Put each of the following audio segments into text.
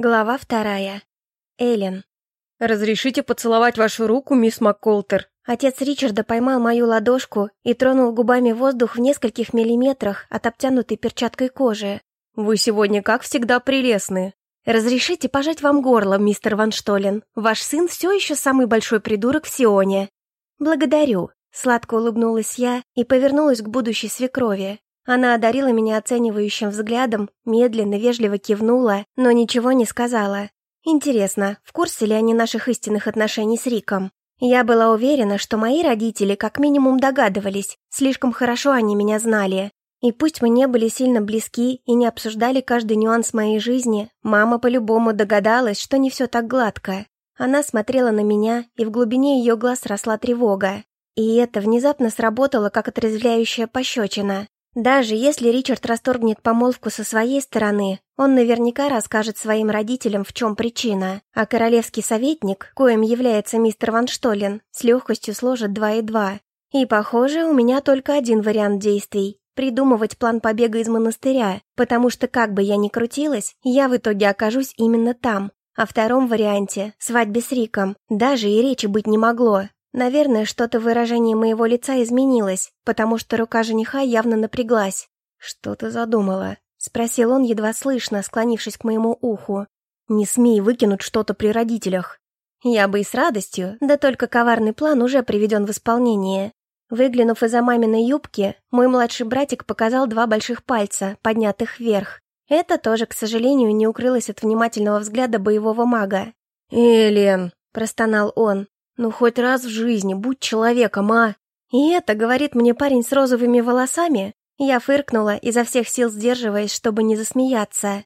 Глава вторая. Эллен. «Разрешите поцеловать вашу руку, мисс МакКолтер?» Отец Ричарда поймал мою ладошку и тронул губами воздух в нескольких миллиметрах от обтянутой перчаткой кожи. «Вы сегодня, как всегда, прелестны». «Разрешите пожать вам горло, мистер Ван Штолен. Ваш сын все еще самый большой придурок в Сионе». «Благодарю», — сладко улыбнулась я и повернулась к будущей свекрови. Она одарила меня оценивающим взглядом, медленно, вежливо кивнула, но ничего не сказала. Интересно, в курсе ли они наших истинных отношений с Риком? Я была уверена, что мои родители как минимум догадывались, слишком хорошо они меня знали. И пусть мы не были сильно близки и не обсуждали каждый нюанс моей жизни, мама по-любому догадалась, что не все так гладко. Она смотрела на меня, и в глубине ее глаз росла тревога. И это внезапно сработало, как отрезвляющая пощечина. Даже если Ричард расторгнет помолвку со своей стороны, он наверняка расскажет своим родителям, в чем причина, а королевский советник, коим является мистер Ван Штолен, с легкостью сложит два и два. И, похоже, у меня только один вариант действий – придумывать план побега из монастыря, потому что, как бы я ни крутилась, я в итоге окажусь именно там. О втором варианте – свадьбе с Риком – даже и речи быть не могло, Наверное, что-то в выражении моего лица изменилось, потому что рука жениха явно напряглась. «Что ты задумала?» — спросил он едва слышно, склонившись к моему уху. «Не смей выкинуть что-то при родителях». Я бы и с радостью, да только коварный план уже приведен в исполнение. Выглянув из-за маминой юбки, мой младший братик показал два больших пальца, поднятых вверх. Это тоже, к сожалению, не укрылось от внимательного взгляда боевого мага. «Элен!» – простонал он. «Ну, хоть раз в жизни будь человеком, а!» «И это, — говорит мне парень с розовыми волосами?» Я фыркнула, изо всех сил сдерживаясь, чтобы не засмеяться.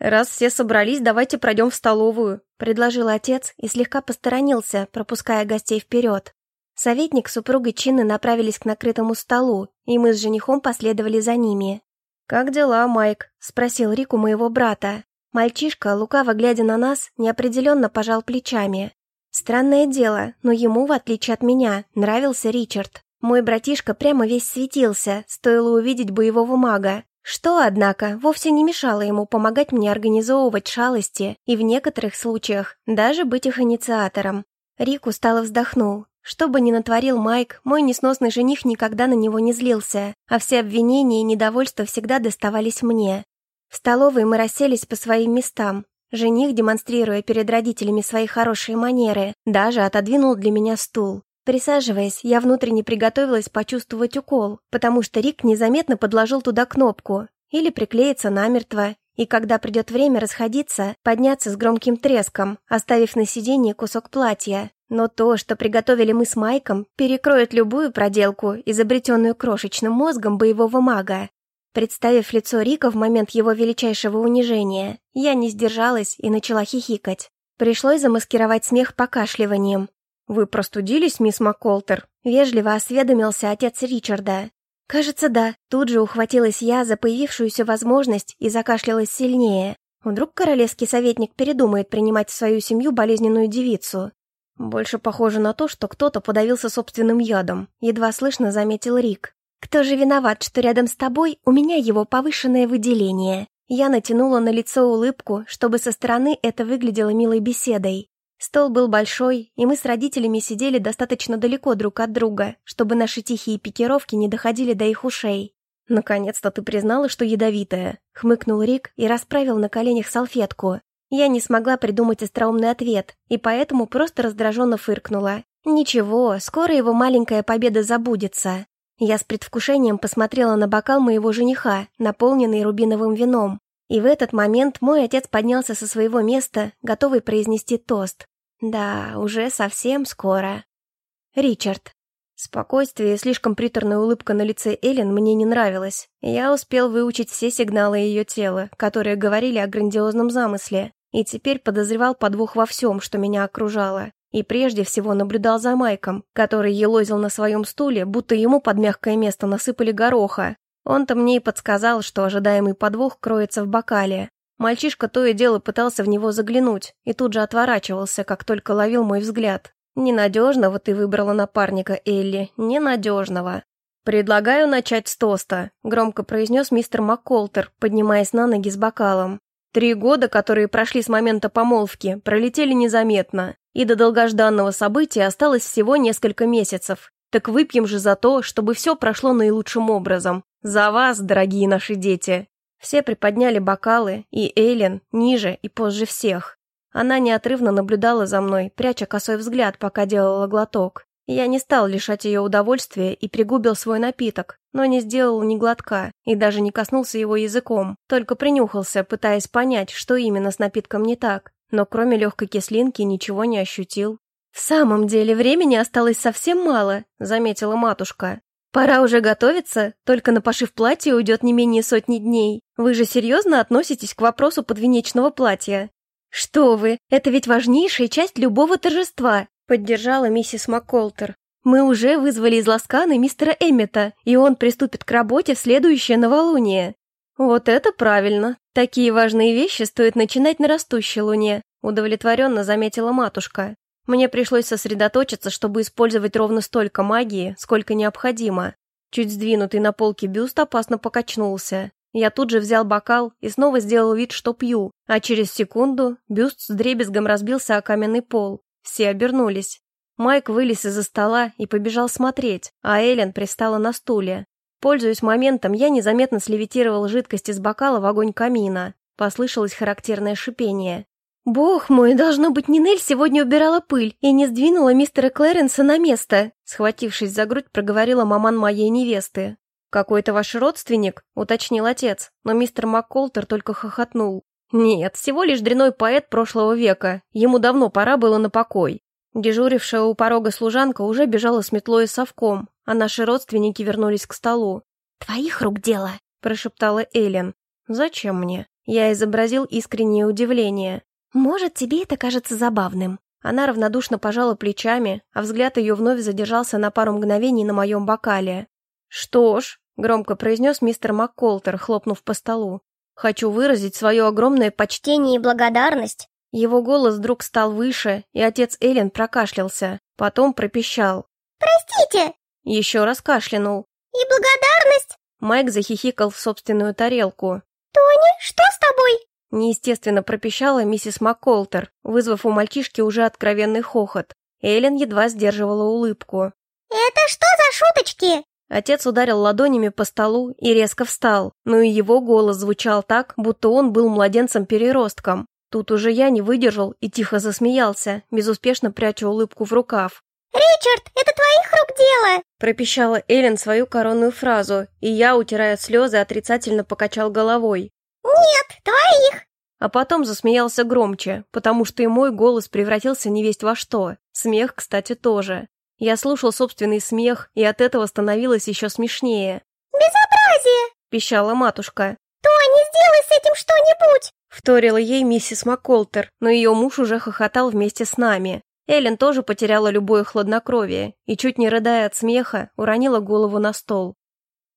«Раз все собрались, давайте пройдем в столовую», — предложил отец и слегка посторонился, пропуская гостей вперед. Советник с супругой Чины направились к накрытому столу, и мы с женихом последовали за ними. «Как дела, Майк?» — спросил Рик у моего брата. Мальчишка, лукаво глядя на нас, неопределенно пожал плечами. Странное дело, но ему, в отличие от меня, нравился Ричард. Мой братишка прямо весь светился, стоило увидеть боевого мага. Что, однако, вовсе не мешало ему помогать мне организовывать шалости и в некоторых случаях даже быть их инициатором. Рик устало вздохнул. Что бы ни натворил Майк, мой несносный жених никогда на него не злился, а все обвинения и недовольство всегда доставались мне. В столовой мы расселись по своим местам, Жених, демонстрируя перед родителями свои хорошие манеры, даже отодвинул для меня стул. Присаживаясь, я внутренне приготовилась почувствовать укол, потому что Рик незаметно подложил туда кнопку. Или приклеиться намертво, и когда придет время расходиться, подняться с громким треском, оставив на сиденье кусок платья. Но то, что приготовили мы с Майком, перекроет любую проделку, изобретенную крошечным мозгом боевого мага. Представив лицо Рика в момент его величайшего унижения, я не сдержалась и начала хихикать. Пришлось замаскировать смех покашливанием. «Вы простудились, мисс МакКолтер?» — вежливо осведомился отец Ричарда. «Кажется, да». Тут же ухватилась я за появившуюся возможность и закашлялась сильнее. Вдруг королевский советник передумает принимать в свою семью болезненную девицу. «Больше похоже на то, что кто-то подавился собственным ядом», — едва слышно заметил Рик. «Кто же виноват, что рядом с тобой у меня его повышенное выделение?» Я натянула на лицо улыбку, чтобы со стороны это выглядело милой беседой. Стол был большой, и мы с родителями сидели достаточно далеко друг от друга, чтобы наши тихие пикировки не доходили до их ушей. «Наконец-то ты признала, что ядовитая», — хмыкнул Рик и расправил на коленях салфетку. Я не смогла придумать остроумный ответ, и поэтому просто раздраженно фыркнула. «Ничего, скоро его маленькая победа забудется». Я с предвкушением посмотрела на бокал моего жениха, наполненный рубиновым вином. И в этот момент мой отец поднялся со своего места, готовый произнести тост. Да, уже совсем скоро. Ричард. Спокойствие и слишком приторная улыбка на лице Эллен мне не нравилось. Я успел выучить все сигналы ее тела, которые говорили о грандиозном замысле, и теперь подозревал подвох во всем, что меня окружало. И прежде всего наблюдал за Майком, который елозил на своем стуле, будто ему под мягкое место насыпали гороха. Он-то мне и подсказал, что ожидаемый подвох кроется в бокале. Мальчишка то и дело пытался в него заглянуть, и тут же отворачивался, как только ловил мой взгляд. «Ненадежного ты выбрала напарника, Элли, ненадежного». «Предлагаю начать с тоста», — громко произнес мистер МакКолтер, поднимаясь на ноги с бокалом. Три года, которые прошли с момента помолвки, пролетели незаметно, и до долгожданного события осталось всего несколько месяцев. Так выпьем же за то, чтобы все прошло наилучшим образом. За вас, дорогие наши дети!» Все приподняли бокалы, и Эйлен ниже и позже всех. Она неотрывно наблюдала за мной, пряча косой взгляд, пока делала глоток. Я не стал лишать ее удовольствия и пригубил свой напиток, но не сделал ни глотка и даже не коснулся его языком, только принюхался, пытаясь понять, что именно с напитком не так, но кроме легкой кислинки ничего не ощутил. «В самом деле времени осталось совсем мало», — заметила матушка. «Пора уже готовиться, только на пошив платья уйдет не менее сотни дней. Вы же серьезно относитесь к вопросу подвенечного платья?» «Что вы, это ведь важнейшая часть любого торжества», — поддержала миссис МакКолтер. «Мы уже вызвали из Ласканы мистера Эммета, и он приступит к работе в следующее новолуние». «Вот это правильно. Такие важные вещи стоит начинать на растущей луне», — удовлетворенно заметила матушка. Мне пришлось сосредоточиться, чтобы использовать ровно столько магии, сколько необходимо. Чуть сдвинутый на полке бюст опасно покачнулся. Я тут же взял бокал и снова сделал вид, что пью, а через секунду бюст с дребезгом разбился о каменный пол. Все обернулись. Майк вылез из-за стола и побежал смотреть, а Эллен пристала на стуле. Пользуясь моментом, я незаметно слевитировал жидкость из бокала в огонь камина. Послышалось характерное шипение. «Бог мой, должно быть, Нинель сегодня убирала пыль и не сдвинула мистера Клэренса на место», схватившись за грудь, проговорила маман моей невесты. «Какой-то ваш родственник?» — уточнил отец, но мистер МакКолтер только хохотнул. «Нет, всего лишь дряной поэт прошлого века, ему давно пора было на покой». Дежурившая у порога служанка уже бежала с метлой и совком, а наши родственники вернулись к столу. «Твоих рук дело», — прошептала Эллен. «Зачем мне?» Я изобразил искреннее удивление. «Может, тебе это кажется забавным». Она равнодушно пожала плечами, а взгляд ее вновь задержался на пару мгновений на моем бокале. «Что ж», — громко произнес мистер МакКолтер, хлопнув по столу, «хочу выразить свое огромное почтение и благодарность». Его голос вдруг стал выше, и отец Эллен прокашлялся, потом пропищал. «Простите!» Еще раз кашлянул. «И благодарность?» Майк захихикал в собственную тарелку. «Тони, что с тобой?» Неестественно пропищала миссис МакКолтер, вызвав у мальчишки уже откровенный хохот. Эллен едва сдерживала улыбку. «Это что за шуточки?» Отец ударил ладонями по столу и резко встал, но и его голос звучал так, будто он был младенцем-переростком. Тут уже я не выдержал и тихо засмеялся, безуспешно пряча улыбку в рукав. «Ричард, это твоих рук дело!» пропищала Эллен свою коронную фразу, и я, утирая слезы, отрицательно покачал головой. «Нет, твоих!» А потом засмеялся громче, потому что и мой голос превратился невесть во что. Смех, кстати, тоже. Я слушал собственный смех, и от этого становилось еще смешнее. «Безобразие!» – пищала матушка. «Тони, сделай с этим что-нибудь!» – вторила ей миссис МакКолтер, но ее муж уже хохотал вместе с нами. Эллен тоже потеряла любое хладнокровие и, чуть не рыдая от смеха, уронила голову на стол.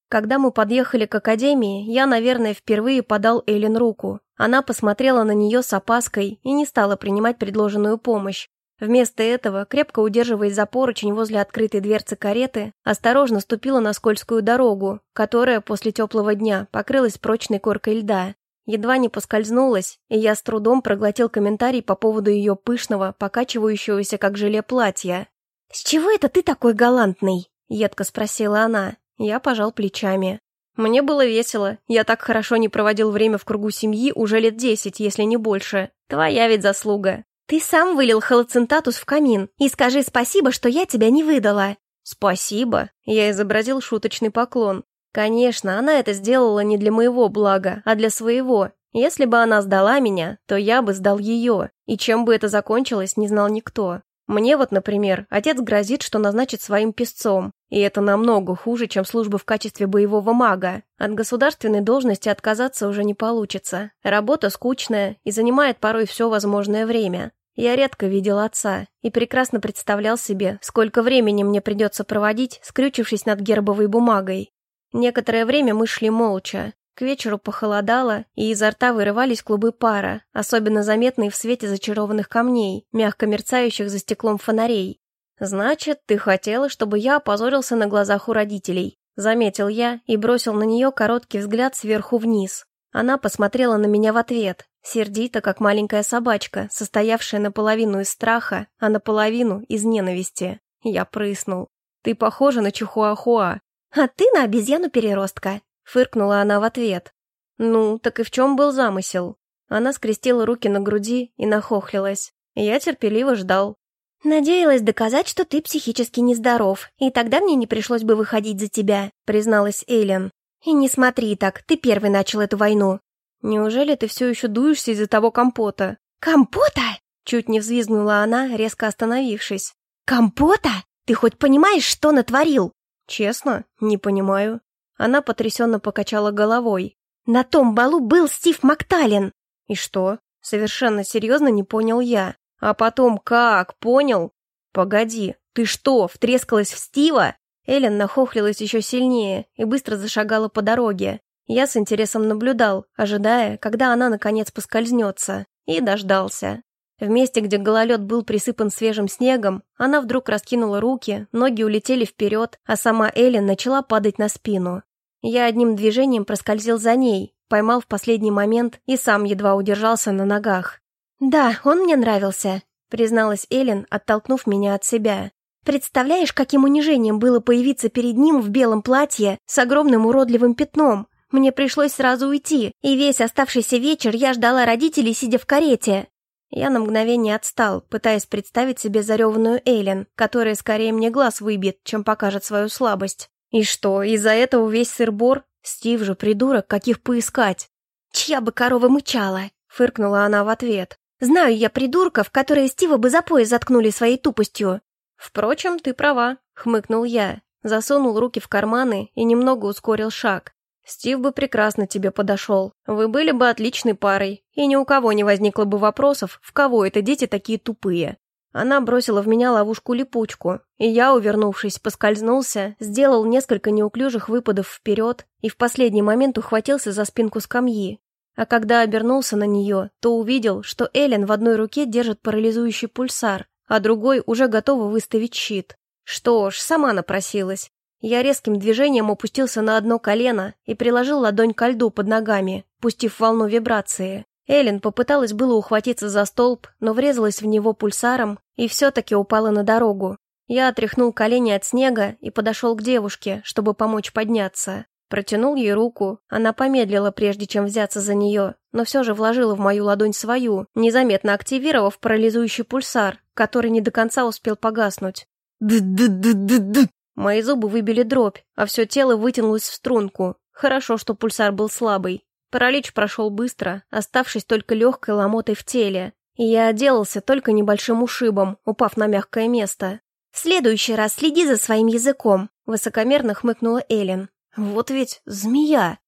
Когда мы подъехали к академии, я, наверное, впервые подал Эллен руку. Она посмотрела на нее с опаской и не стала принимать предложенную помощь. Вместо этого, крепко удерживаясь за поручень возле открытой дверцы кареты, осторожно ступила на скользкую дорогу, которая после теплого дня покрылась прочной коркой льда. Едва не поскользнулась, и я с трудом проглотил комментарий по поводу ее пышного, покачивающегося как желе платья. «С чего это ты такой галантный?» — едко спросила она. Я пожал плечами. Мне было весело. Я так хорошо не проводил время в кругу семьи уже лет десять, если не больше. Твоя ведь заслуга. Ты сам вылил халоцинтатус в камин. И скажи спасибо, что я тебя не выдала. Спасибо. Я изобразил шуточный поклон. Конечно, она это сделала не для моего блага, а для своего. Если бы она сдала меня, то я бы сдал ее. И чем бы это закончилось, не знал никто. Мне вот, например, отец грозит, что назначит своим песцом, и это намного хуже, чем служба в качестве боевого мага. От государственной должности отказаться уже не получится. Работа скучная и занимает порой все возможное время. Я редко видел отца и прекрасно представлял себе, сколько времени мне придется проводить, скрючившись над гербовой бумагой. Некоторое время мы шли молча. К вечеру похолодало, и изо рта вырывались клубы пара, особенно заметные в свете зачарованных камней, мягко мерцающих за стеклом фонарей. «Значит, ты хотела, чтобы я опозорился на глазах у родителей», заметил я и бросил на нее короткий взгляд сверху вниз. Она посмотрела на меня в ответ. Сердито, как маленькая собачка, состоявшая наполовину из страха, а наполовину из ненависти. Я прыснул. «Ты похожа на Чихуахуа». «А ты на обезьяну-переростка», — фыркнула она в ответ. «Ну, так и в чем был замысел?» Она скрестила руки на груди и нахохлилась. Я терпеливо ждал. «Надеялась доказать, что ты психически нездоров, и тогда мне не пришлось бы выходить за тебя», — призналась Эйлен. «И не смотри так, ты первый начал эту войну». «Неужели ты все еще дуешься из-за того компота?» «Компота?» — чуть не взвизгнула она, резко остановившись. «Компота? Ты хоть понимаешь, что натворил?» «Честно? Не понимаю». Она потрясенно покачала головой. «На том балу был Стив Макталин!» «И что?» Совершенно серьезно не понял я. А потом как? Понял? Погоди, ты что, втрескалась в Стива? Эллен нахохлилась еще сильнее и быстро зашагала по дороге. Я с интересом наблюдал, ожидая, когда она наконец поскользнется, и дождался. В месте, где гололед был присыпан свежим снегом, она вдруг раскинула руки, ноги улетели вперед, а сама Эллен начала падать на спину. Я одним движением проскользил за ней, поймал в последний момент и сам едва удержался на ногах. «Да, он мне нравился», — призналась Эллен, оттолкнув меня от себя. «Представляешь, каким унижением было появиться перед ним в белом платье с огромным уродливым пятном? Мне пришлось сразу уйти, и весь оставшийся вечер я ждала родителей, сидя в карете». Я на мгновение отстал, пытаясь представить себе зареванную Эйлен, которая скорее мне глаз выбьет, чем покажет свою слабость. И что, из-за этого весь сыр-бор? Стив же придурок, каких поискать? «Чья бы корова мычала?» — фыркнула она в ответ. Знаю я придурков, которые Стива бы за пояс заткнули своей тупостью. Впрочем, ты права, хмыкнул я, засунул руки в карманы и немного ускорил шаг. Стив бы прекрасно тебе подошел. Вы были бы отличной парой, и ни у кого не возникло бы вопросов, в кого это дети такие тупые. Она бросила в меня ловушку-липучку, и я, увернувшись, поскользнулся, сделал несколько неуклюжих выпадов вперед и в последний момент ухватился за спинку скамьи. А когда обернулся на нее, то увидел, что Эллен в одной руке держит парализующий пульсар, а другой уже готова выставить щит. Что ж, сама напросилась. Я резким движением опустился на одно колено и приложил ладонь ко льду под ногами, пустив волну вибрации. Эллен попыталась было ухватиться за столб, но врезалась в него пульсаром и все-таки упала на дорогу. Я отряхнул колени от снега и подошел к девушке, чтобы помочь подняться. Протянул ей руку, она помедлила, прежде чем взяться за нее, но все же вложила в мою ладонь свою, незаметно активировав парализующий пульсар, который не до конца успел погаснуть. Д-д-д-д-д. Мои зубы выбили дробь, а все тело вытянулось в струнку. Хорошо, что пульсар был слабый. Паралич прошел быстро, оставшись только легкой ломотой в теле, и я отделался только небольшим ушибом, упав на мягкое место. «В следующий раз следи за своим языком», — высокомерно хмыкнула Эллен. Вот ведь змея!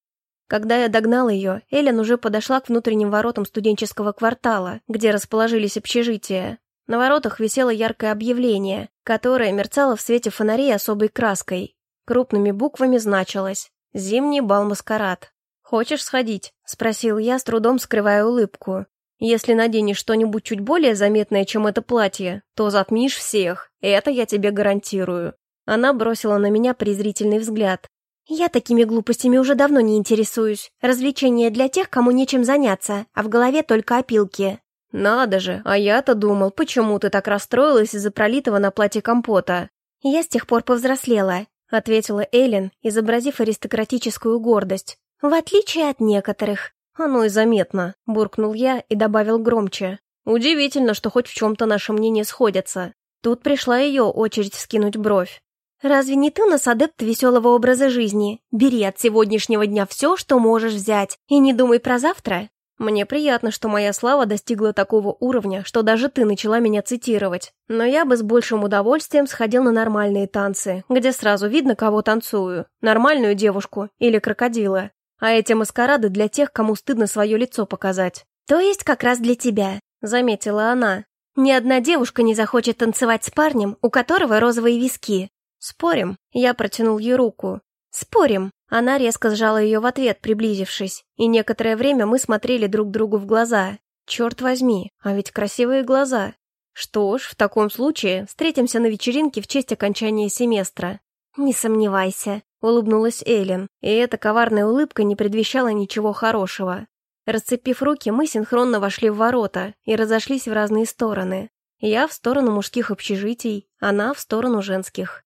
Когда я догнал ее, Эллен уже подошла к внутренним воротам студенческого квартала, где расположились общежития. На воротах висело яркое объявление, которое мерцало в свете фонарей особой краской. Крупными буквами значилось «Зимний бал-маскарад». «Хочешь сходить?» — спросил я, с трудом скрывая улыбку. «Если наденешь что-нибудь чуть более заметное, чем это платье, то затмишь всех, это я тебе гарантирую». Она бросила на меня презрительный взгляд, «Я такими глупостями уже давно не интересуюсь. Развлечение для тех, кому нечем заняться, а в голове только опилки». «Надо же, а я-то думал, почему ты так расстроилась из-за пролитого на платье компота?» «Я с тех пор повзрослела», — ответила Эллен, изобразив аристократическую гордость. «В отличие от некоторых». «Оно и заметно», — буркнул я и добавил громче. «Удивительно, что хоть в чем-то наши мнения сходятся». Тут пришла ее очередь вскинуть бровь. «Разве не ты нас адепт веселого образа жизни? Бери от сегодняшнего дня все, что можешь взять, и не думай про завтра». Мне приятно, что моя слава достигла такого уровня, что даже ты начала меня цитировать. Но я бы с большим удовольствием сходил на нормальные танцы, где сразу видно, кого танцую. Нормальную девушку или крокодила. А эти маскарады для тех, кому стыдно свое лицо показать. То есть как раз для тебя, заметила она. Ни одна девушка не захочет танцевать с парнем, у которого розовые виски. «Спорим?» Я протянул ей руку. «Спорим?» Она резко сжала ее в ответ, приблизившись, и некоторое время мы смотрели друг другу в глаза. Черт возьми, а ведь красивые глаза. Что ж, в таком случае встретимся на вечеринке в честь окончания семестра. Не сомневайся, улыбнулась Эллен, и эта коварная улыбка не предвещала ничего хорошего. Расцепив руки, мы синхронно вошли в ворота и разошлись в разные стороны. Я в сторону мужских общежитий, она в сторону женских.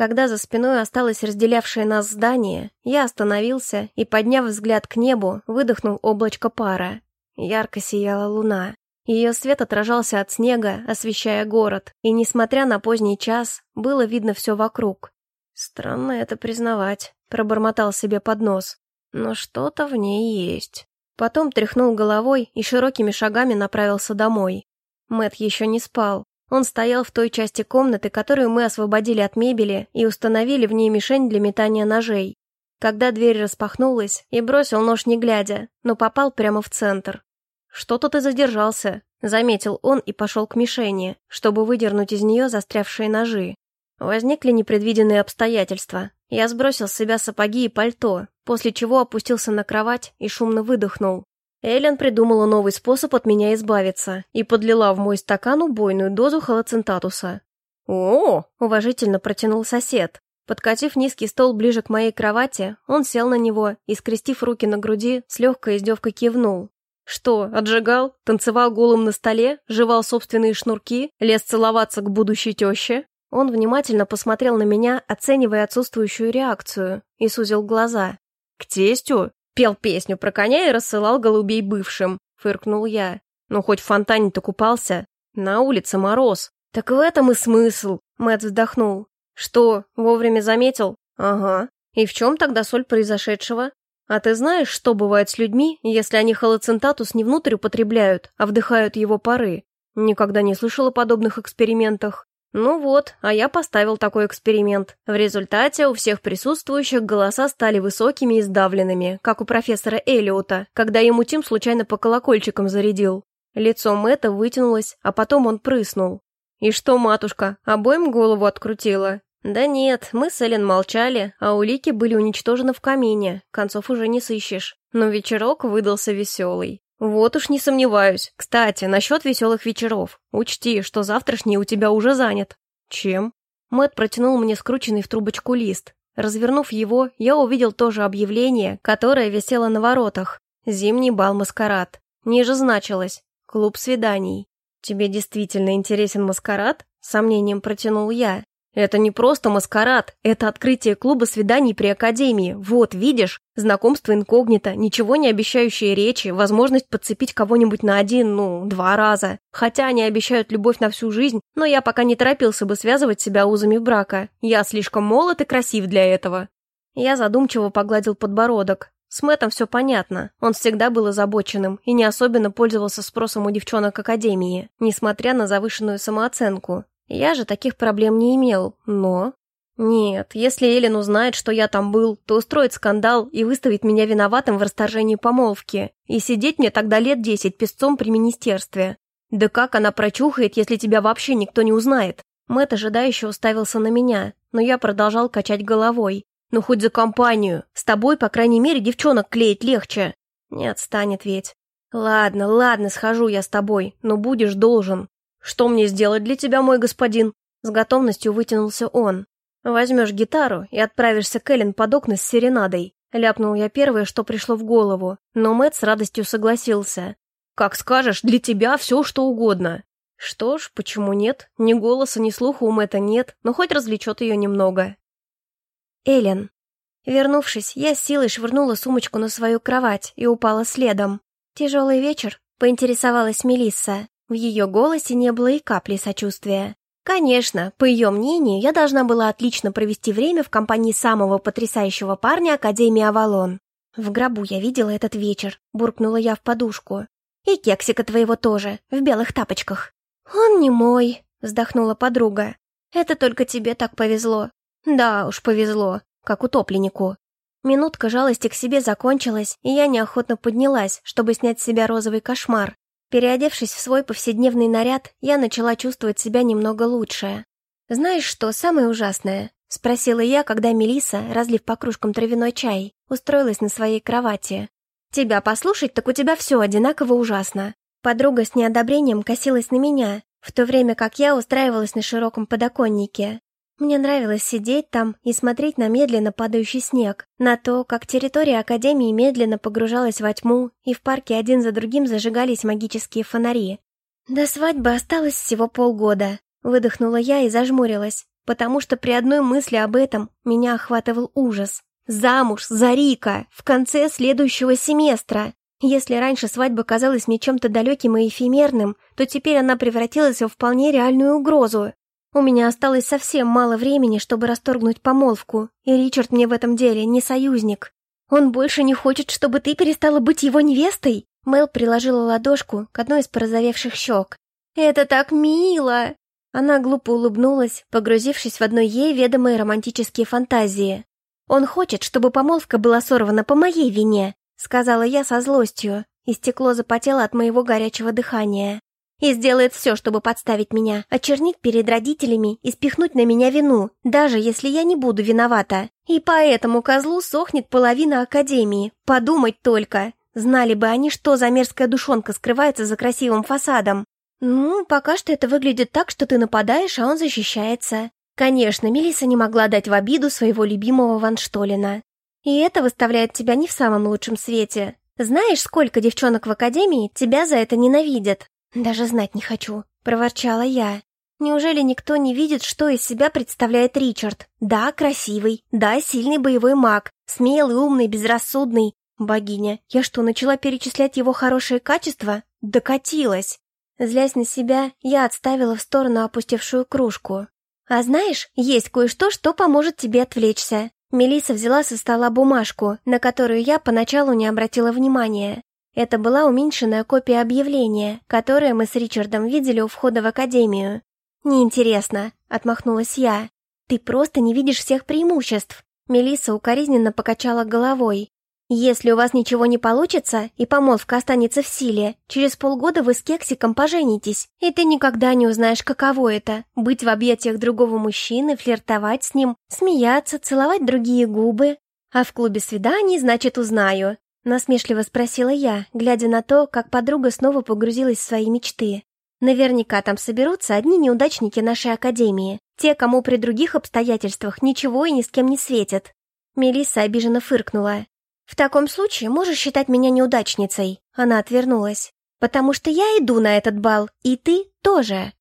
Когда за спиной осталось разделявшее нас здание, я остановился и, подняв взгляд к небу, выдохнул облачко пара. Ярко сияла луна. Ее свет отражался от снега, освещая город, и, несмотря на поздний час, было видно все вокруг. «Странно это признавать», — пробормотал себе под нос. «Но что-то в ней есть». Потом тряхнул головой и широкими шагами направился домой. Мэт еще не спал. Он стоял в той части комнаты, которую мы освободили от мебели и установили в ней мишень для метания ножей. Когда дверь распахнулась, и бросил нож не глядя, но попал прямо в центр. «Что-то ты задержался», — заметил он и пошел к мишени, чтобы выдернуть из нее застрявшие ножи. Возникли непредвиденные обстоятельства. Я сбросил с себя сапоги и пальто, после чего опустился на кровать и шумно выдохнул. Эллен придумала новый способ от меня избавиться и подлила в мой стакан убойную дозу холоцентатуса. «О!» — уважительно протянул сосед. Подкатив низкий стол ближе к моей кровати, он сел на него и, скрестив руки на груди, с легкой издевкой кивнул. Что, отжигал, танцевал голым на столе, жевал собственные шнурки, лез целоваться к будущей теще? Он внимательно посмотрел на меня, оценивая отсутствующую реакцию, и сузил глаза. «К тестю? Пел песню про коня и рассылал голубей бывшим», — фыркнул я. «Ну, хоть в фонтане-то купался. На улице мороз». «Так в этом и смысл», — Мэтт вздохнул. «Что, вовремя заметил?» «Ага. И в чем тогда соль произошедшего?» «А ты знаешь, что бывает с людьми, если они холоцентатус не внутрь употребляют, а вдыхают его пары? Никогда не слышал о подобных экспериментах. Ну вот, а я поставил такой эксперимент. В результате у всех присутствующих голоса стали высокими и сдавленными, как у профессора Эллиота, когда ему Тим случайно по колокольчикам зарядил. Лицо Мэтта вытянулось, а потом он прыснул. «И что, матушка, обоим голову открутила?» «Да нет, мы с Эллен молчали, а улики были уничтожены в камине, концов уже не сыщешь. Но вечерок выдался веселый. «Вот уж не сомневаюсь. Кстати, насчет веселых вечеров. Учти, что завтрашний у тебя уже занят». «Чем?» Мэт протянул мне скрученный в трубочку лист. Развернув его, я увидел тоже объявление, которое висело на воротах. «Зимний бал-маскарад». Ниже значилось «Клуб свиданий». «Тебе действительно интересен маскарад?» Сомнением протянул я. Это не просто маскарад, это открытие клуба свиданий при Академии. Вот, видишь, знакомство инкогнито, ничего не обещающие речи, возможность подцепить кого-нибудь на один, ну, два раза. Хотя они обещают любовь на всю жизнь, но я пока не торопился бы связывать себя узами брака. Я слишком молод и красив для этого. Я задумчиво погладил подбородок. С Мэттом все понятно. Он всегда был озабоченным и не особенно пользовался спросом у девчонок Академии, несмотря на завышенную самооценку. Я же таких проблем не имел, но... Нет, если Эллен узнает, что я там был, то устроит скандал и выставит меня виноватым в расторжении помолвки. И сидеть мне тогда лет десять песцом при министерстве. Да как она прочухает, если тебя вообще никто не узнает? Мэтт ожидающе уставился на меня, но я продолжал качать головой. «Ну хоть за компанию. С тобой, по крайней мере, девчонок клеить легче». Не отстанет ведь. «Ладно, ладно, схожу я с тобой, но будешь должен. «Что мне сделать для тебя, мой господин?» С готовностью вытянулся он. «Возьмешь гитару и отправишься к Эллен под окна с серенадой», ляпнул я первое, что пришло в голову, но Мэтт с радостью согласился. «Как скажешь, для тебя все что угодно». Что ж, почему нет? Ни голоса, ни слуха у Мэтта нет, но хоть развлечет ее немного. Эллен. Вернувшись, я с силой швырнула сумочку на свою кровать и упала следом. «Тяжелый вечер?» — поинтересовалась Мелисса. В ее голосе не было и капли сочувствия. Конечно, по ее мнению, я должна была отлично провести время в компании самого потрясающего парня Академии Авалон. В гробу я видела этот вечер, буркнула я в подушку. И кексика твоего тоже, в белых тапочках. Он не мой, вздохнула подруга. Это только тебе так повезло. Да уж, повезло, как утопленнику. Минутка жалости к себе закончилась, и я неохотно поднялась, чтобы снять с себя розовый кошмар. Переодевшись в свой повседневный наряд, я начала чувствовать себя немного лучше. «Знаешь, что самое ужасное?» — спросила я, когда Мелиса, разлив по кружкам травяной чай, устроилась на своей кровати. «Тебя послушать, так у тебя все одинаково ужасно». Подруга с неодобрением косилась на меня, в то время как я устраивалась на широком подоконнике. Мне нравилось сидеть там и смотреть на медленно падающий снег, на то, как территория Академии медленно погружалась во тьму, и в парке один за другим зажигались магические фонари. До свадьбы осталось всего полгода. Выдохнула я и зажмурилась, потому что при одной мысли об этом меня охватывал ужас. Замуж за Рика в конце следующего семестра. Если раньше свадьба казалась мне чем-то далеким и эфемерным, то теперь она превратилась в вполне реальную угрозу. У меня осталось совсем мало времени, чтобы расторгнуть помолвку, и Ричард мне в этом деле не союзник. Он больше не хочет, чтобы ты перестала быть его невестой? Мел приложила ладошку к одной из порозовевших щек. «Это так мило!» Она глупо улыбнулась, погрузившись в одной ей ведомые романтические фантазии. «Он хочет, чтобы помолвка была сорвана по моей вине», сказала я со злостью, и стекло запотело от моего горячего дыхания и сделает все, чтобы подставить меня, очернить перед родителями и спихнуть на меня вину, даже если я не буду виновата. И по этому козлу сохнет половина Академии. Подумать только. Знали бы они, что за мерзкая душонка скрывается за красивым фасадом. Ну, пока что это выглядит так, что ты нападаешь, а он защищается. Конечно, Мелиса не могла дать в обиду своего любимого Ванштолина. И это выставляет тебя не в самом лучшем свете. Знаешь, сколько девчонок в Академии тебя за это ненавидят? «Даже знать не хочу», — проворчала я. «Неужели никто не видит, что из себя представляет Ричард? Да, красивый, да, сильный боевой маг, смелый, умный, безрассудный. Богиня, я что, начала перечислять его хорошие качества? Докатилась!» Злясь на себя, я отставила в сторону опустевшую кружку. «А знаешь, есть кое-что, что поможет тебе отвлечься». Мелиса взяла со стола бумажку, на которую я поначалу не обратила внимания. Это была уменьшенная копия объявления, которое мы с Ричардом видели у входа в академию. «Неинтересно», — отмахнулась я. «Ты просто не видишь всех преимуществ». Мелисса укоризненно покачала головой. «Если у вас ничего не получится, и помолвка останется в силе, через полгода вы с Кексиком поженитесь, и ты никогда не узнаешь, каково это — быть в объятиях другого мужчины, флиртовать с ним, смеяться, целовать другие губы. А в клубе свиданий, значит, узнаю. Насмешливо спросила я, глядя на то, как подруга снова погрузилась в свои мечты. Наверняка там соберутся одни неудачники нашей академии, те, кому при других обстоятельствах ничего и ни с кем не светит. Мелисса обиженно фыркнула. «В таком случае можешь считать меня неудачницей», — она отвернулась. «Потому что я иду на этот бал, и ты тоже».